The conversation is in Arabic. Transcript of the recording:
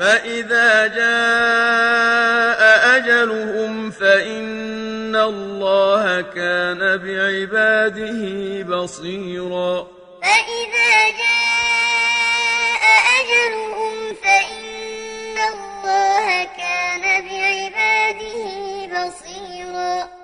فإذا جاء أجلهم فإن الله كان بعباده بصيرا فإذا جاء أجلهم فإن الله كان بعباده بصيرا